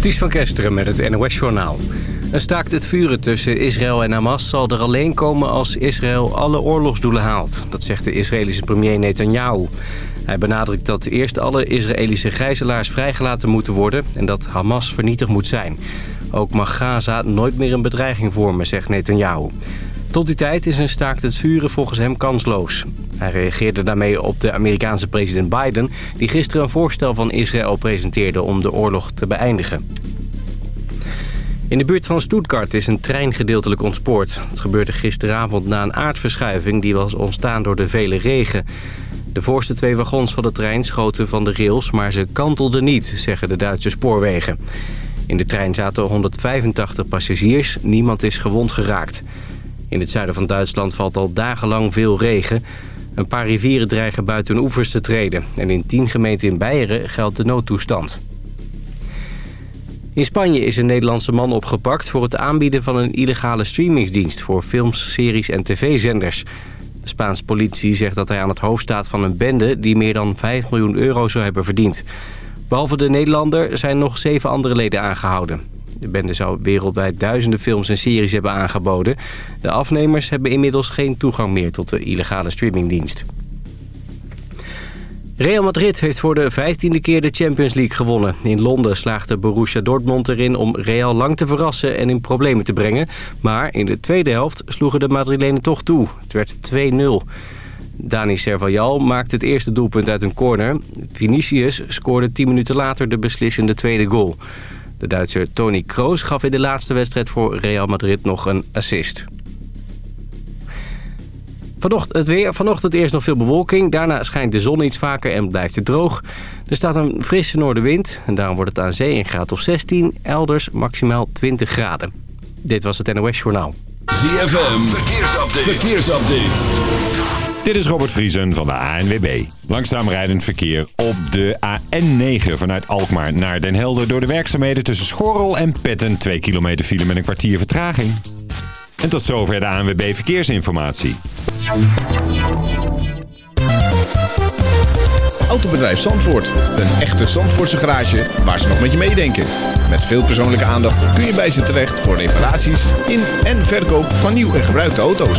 Ties van Kesteren met het NOS-journaal. Een staakt het vuren tussen Israël en Hamas zal er alleen komen als Israël alle oorlogsdoelen haalt. Dat zegt de Israëlische premier Netanyahu. Hij benadrukt dat eerst alle Israëlische gijzelaars vrijgelaten moeten worden... en dat Hamas vernietigd moet zijn. Ook mag Gaza nooit meer een bedreiging vormen, zegt Netanyahu. Tot die tijd is een staakt het vuren volgens hem kansloos. Hij reageerde daarmee op de Amerikaanse president Biden... die gisteren een voorstel van Israël presenteerde om de oorlog te beëindigen. In de buurt van Stuttgart is een trein gedeeltelijk ontspoord. Het gebeurde gisteravond na een aardverschuiving die was ontstaan door de vele regen. De voorste twee wagons van de trein schoten van de rails, maar ze kantelden niet, zeggen de Duitse spoorwegen. In de trein zaten 185 passagiers, niemand is gewond geraakt. In het zuiden van Duitsland valt al dagenlang veel regen. Een paar rivieren dreigen buiten hun oevers te treden. En in tien gemeenten in Beieren geldt de noodtoestand. In Spanje is een Nederlandse man opgepakt voor het aanbieden van een illegale streamingsdienst voor films, series en tv-zenders. De Spaanse politie zegt dat hij aan het hoofd staat van een bende die meer dan 5 miljoen euro zou hebben verdiend. Behalve de Nederlander zijn nog zeven andere leden aangehouden. De bende zou wereldwijd duizenden films en series hebben aangeboden. De afnemers hebben inmiddels geen toegang meer tot de illegale streamingdienst. Real Madrid heeft voor de vijftiende keer de Champions League gewonnen. In Londen slaagde Borussia Dortmund erin om Real lang te verrassen en in problemen te brengen. Maar in de tweede helft sloegen de Madrilenen toch toe. Het werd 2-0. Dani Servajal maakte het eerste doelpunt uit een corner. Vinicius scoorde 10 minuten later de beslissende tweede goal. De Duitser Toni Kroos gaf in de laatste wedstrijd voor Real Madrid nog een assist. Vanochtend, het weer, vanochtend eerst nog veel bewolking. Daarna schijnt de zon iets vaker en blijft het droog. Er staat een frisse noordenwind. En daarom wordt het aan zee een graad of 16. Elders maximaal 20 graden. Dit was het NOS Journaal. ZFM, verkeersupdate. verkeersupdate. Dit is Robert Vriesen van de ANWB. Langzaam rijdend verkeer op de AN9 vanuit Alkmaar naar Den Helder... door de werkzaamheden tussen Schorrel en Petten. 2 kilometer file met een kwartier vertraging. En tot zover de ANWB Verkeersinformatie. Autobedrijf Zandvoort. Een echte Zandvoortse garage waar ze nog met je meedenken. Met veel persoonlijke aandacht kun je bij ze terecht voor reparaties in en verkoop van nieuw en gebruikte auto's.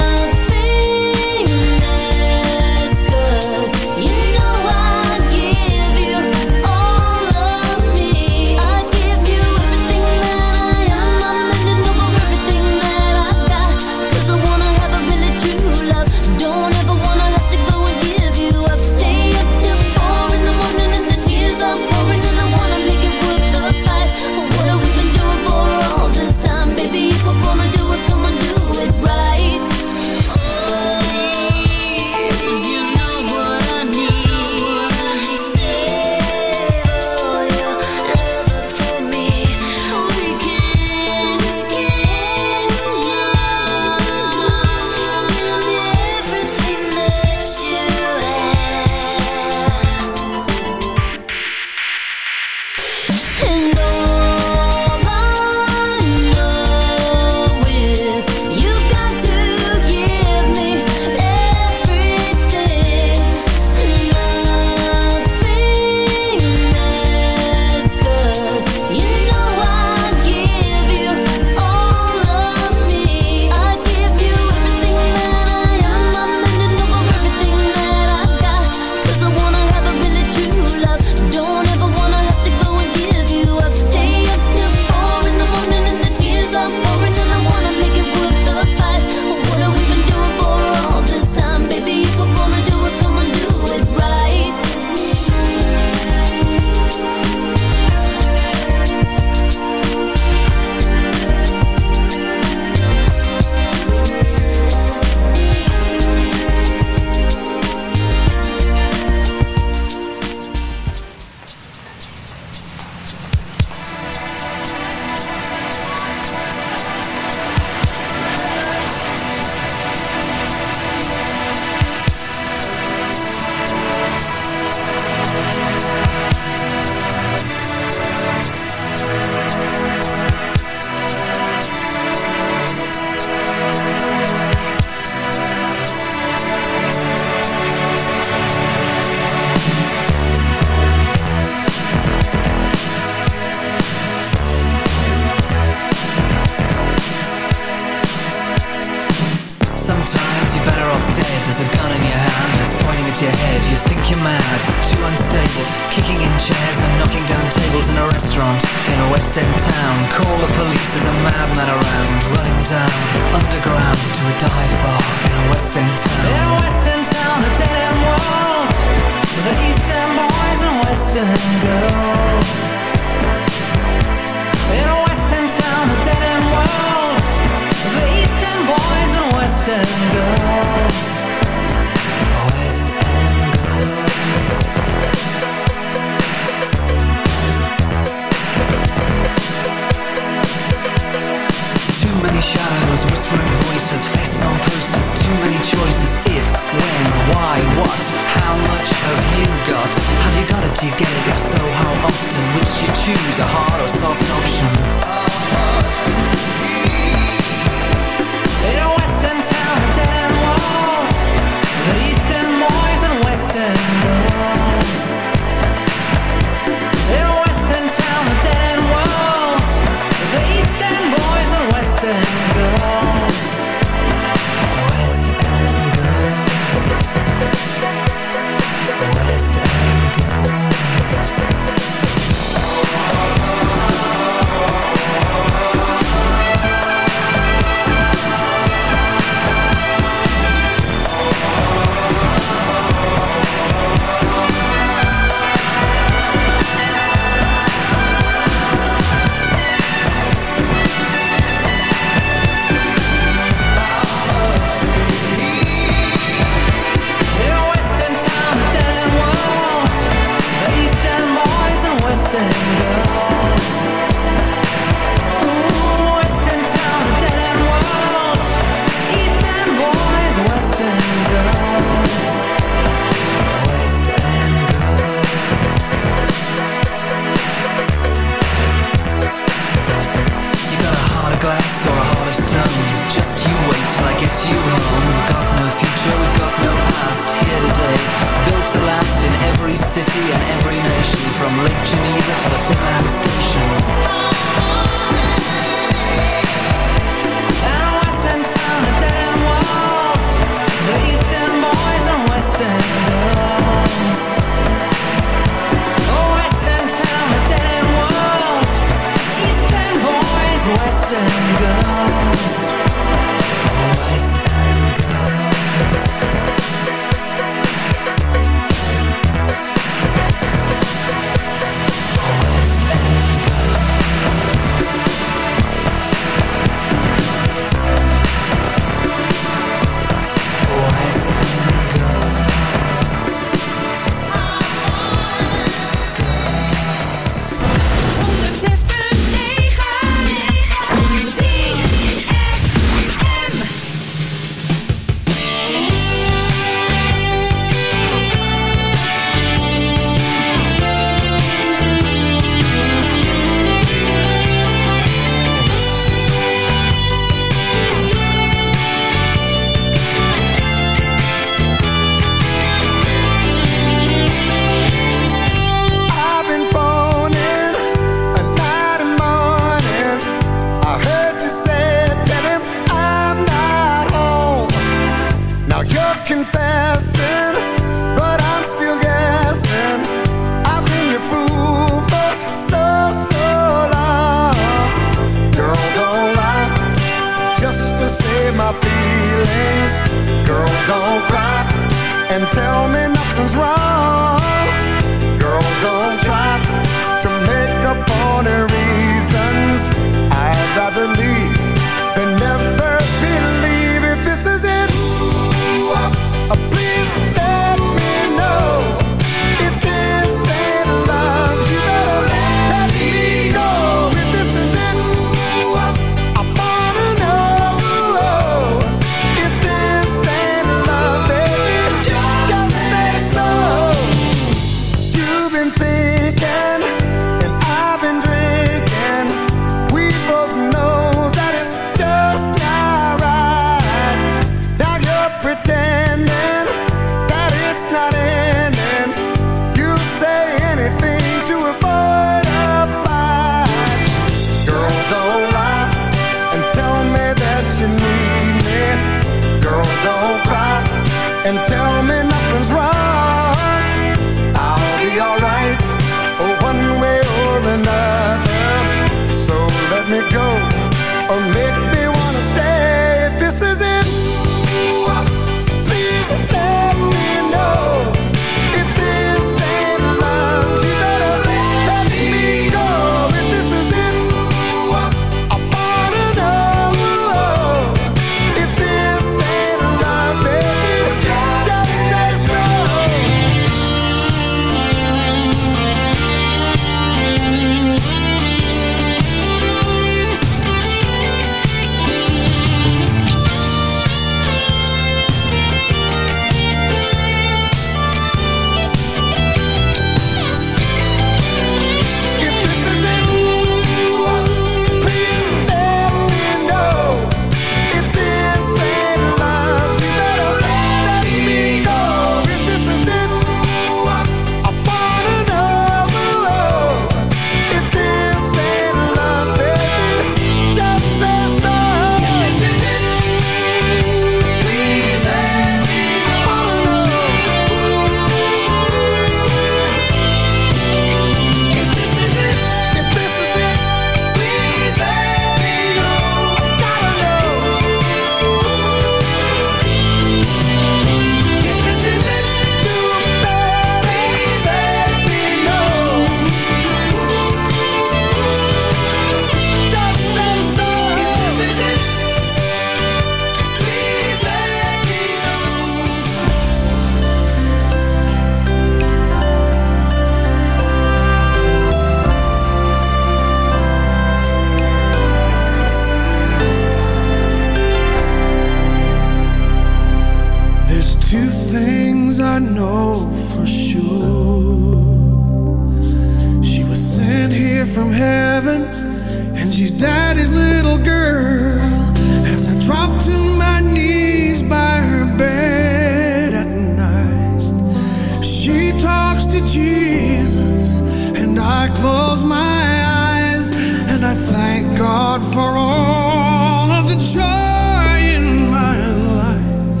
for all of the joy in my life.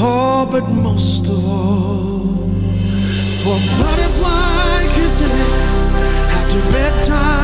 Oh, but most of all, for butterfly kisses after bedtime.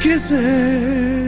kisses.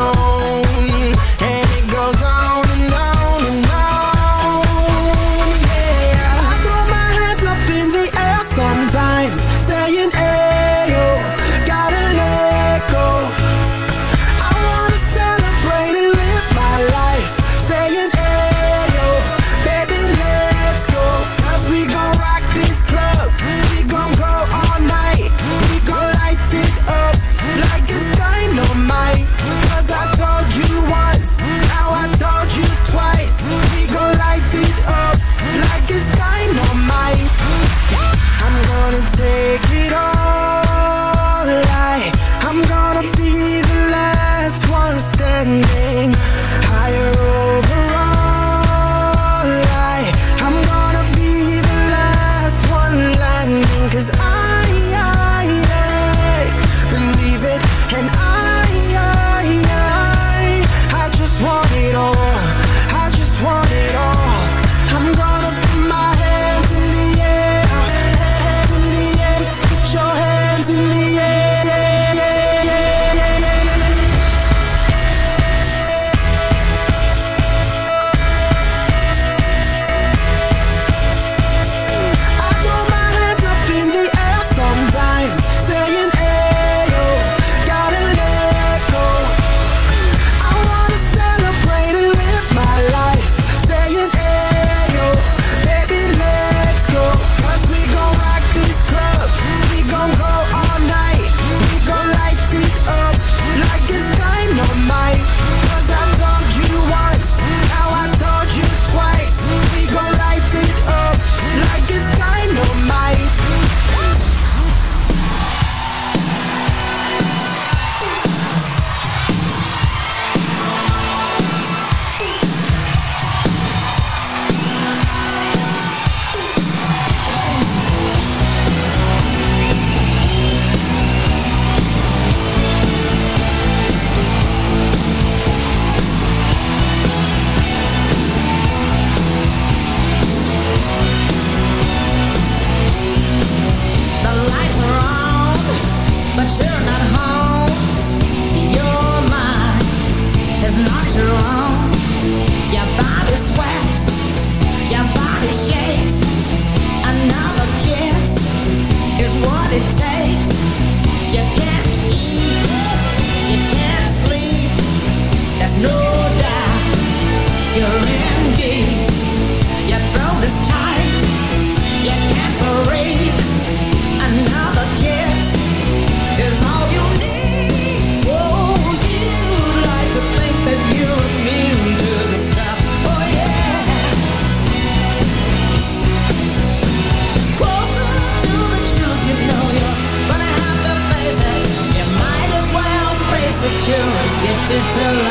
till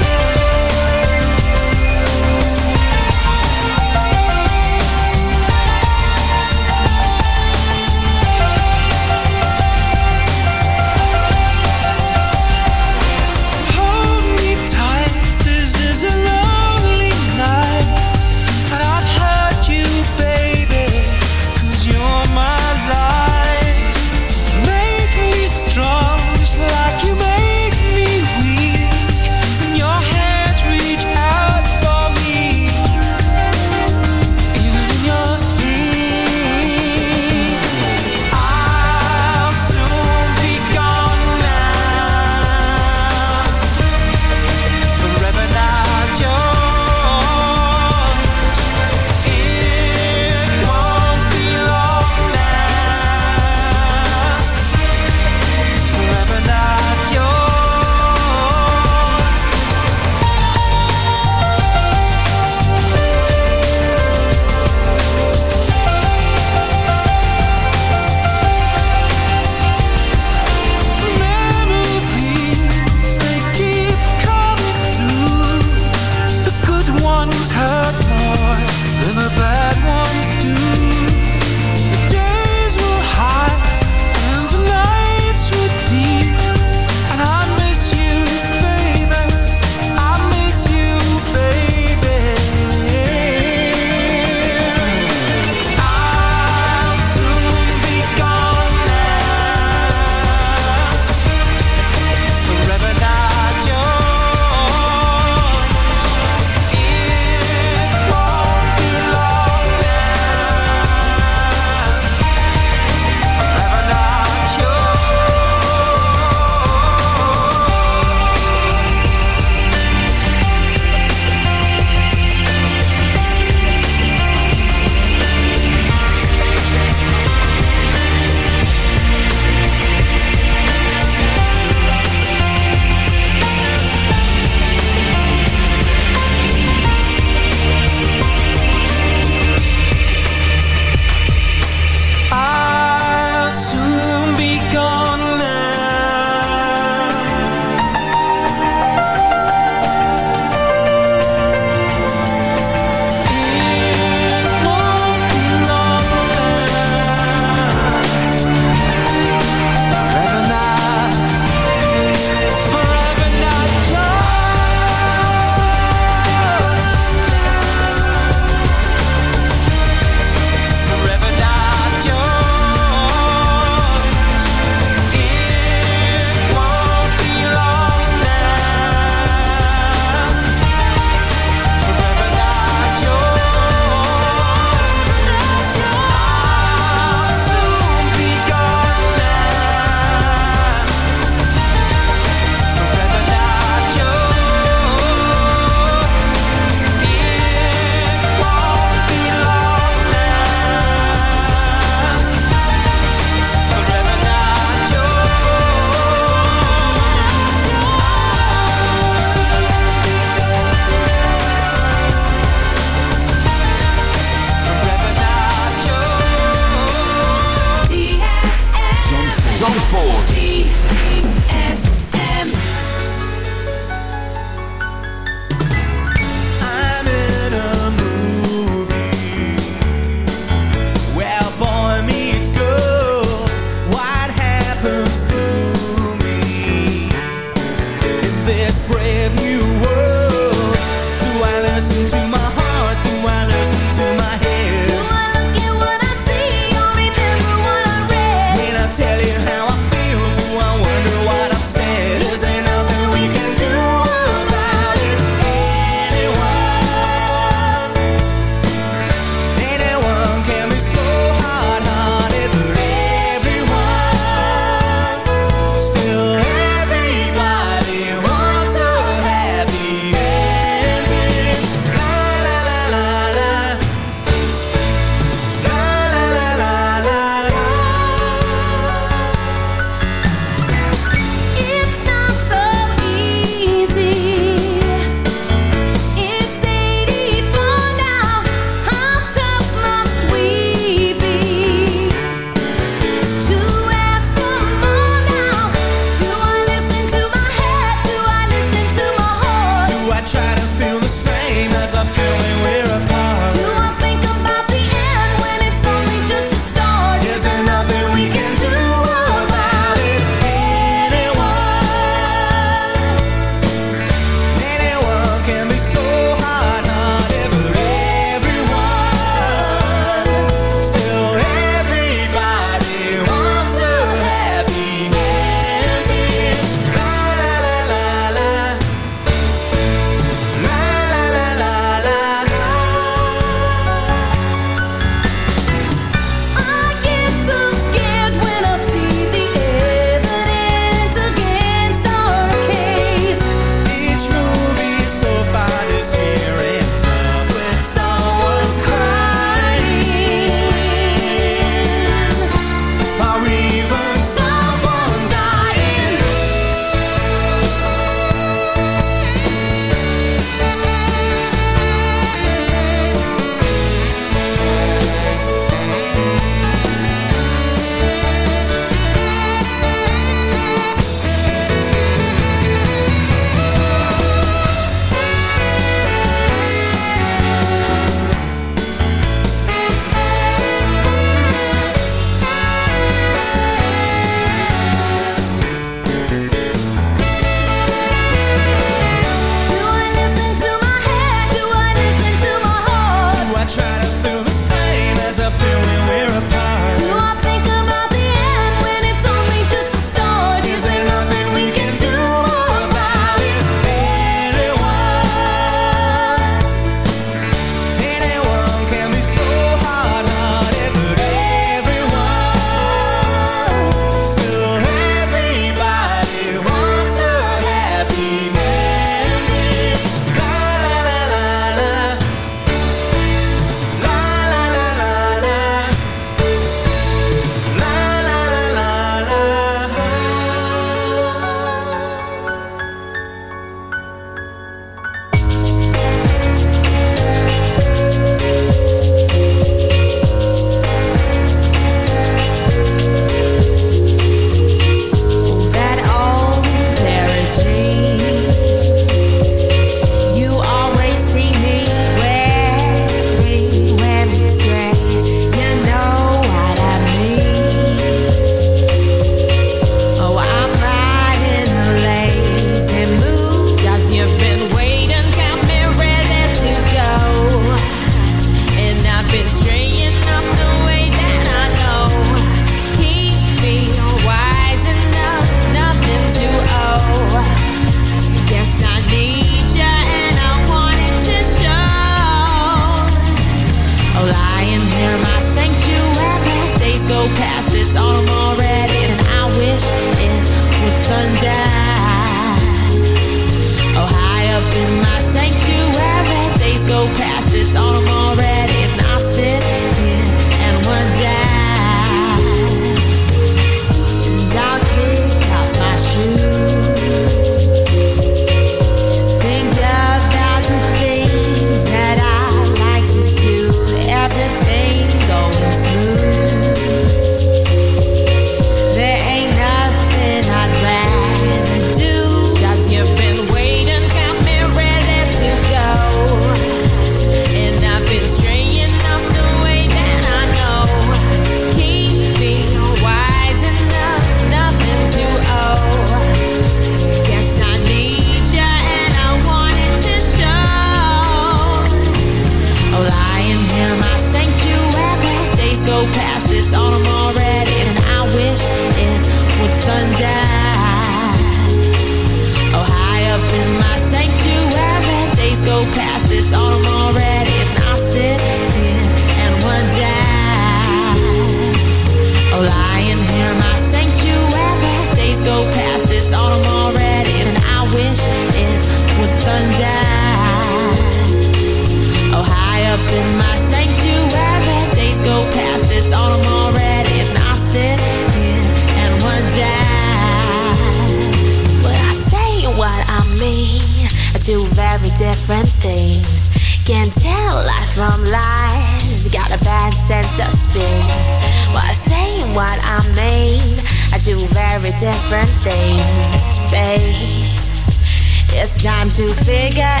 too sick. I